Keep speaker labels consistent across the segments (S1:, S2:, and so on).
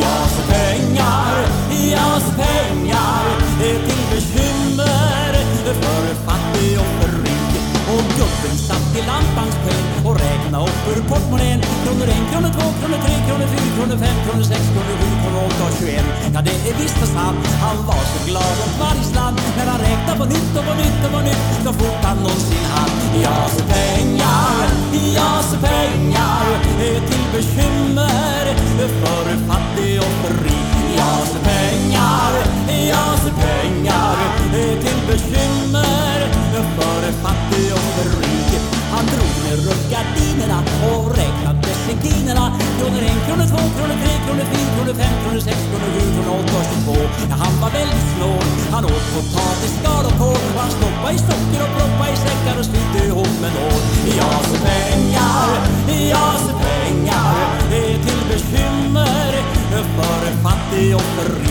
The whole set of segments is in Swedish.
S1: Ja, så pengar, ja, så pengar är till bekymmer för fattig och för rik. Och gubben satt i lampans sken och räkna upp ur portmonnän. Kronor en, kronor två, kronor tre, kronor fyra, kronor fem, kronor sex, kronor sju, kronor åtta och tjugoen. Ja, det är visst och sant. Han var så glad åt varje slant när han räknade på nytt och på nytt och på nytt så fort han någonsin hann. Ja, så pengar bekymmer för fattig och för rik. Han drog ner rullgardinerna och räknade centinerna. Kronor en, kronor två, kronor tre, kronor fyra, kronor fem, kronor sex, kronor sju, kronor åtta och tjugotvå. Ja, han var väldigt snål. Han åt potatis, skal och kål. Och han stoppade i socker och proppade i säckar och slipte ihop med nål. Ja, så pengar, ja, så pengar är till bekymmer för fattig och för rik.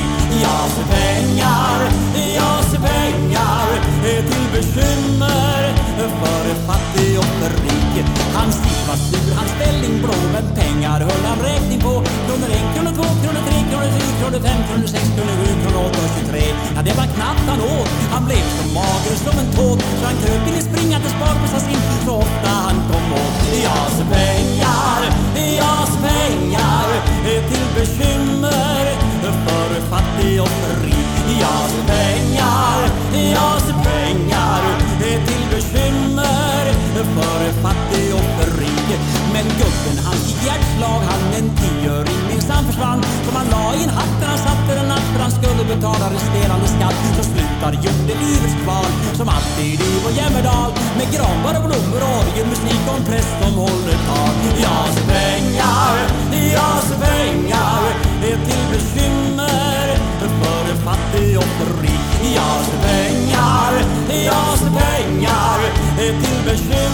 S1: Kunde fyra, fem, kunde sex, kronor sju, kunde åtta och tjugotre. Ja, det var knappt han åt. Han blev så mager som en tåt, så han kröp in i springande sparbussar sin så ofta han kom åt. Jas pengar, jas pengar är till bekymmer för fattig och för rik. Jas pengar, jas pengar är till bekymmer för fattig som han la i en hatt när han satt för en natt för han skulle betala resterande skatt. Så slutar jordelivets kval som alltid i vår Jämmerdal med gravar och blommor och orgelmusik och en präst som håller tal. Jag sprängar, jag sprängar till bekymmer för en fattig och rik. Jag sprängar, jag sprängar till bekymmer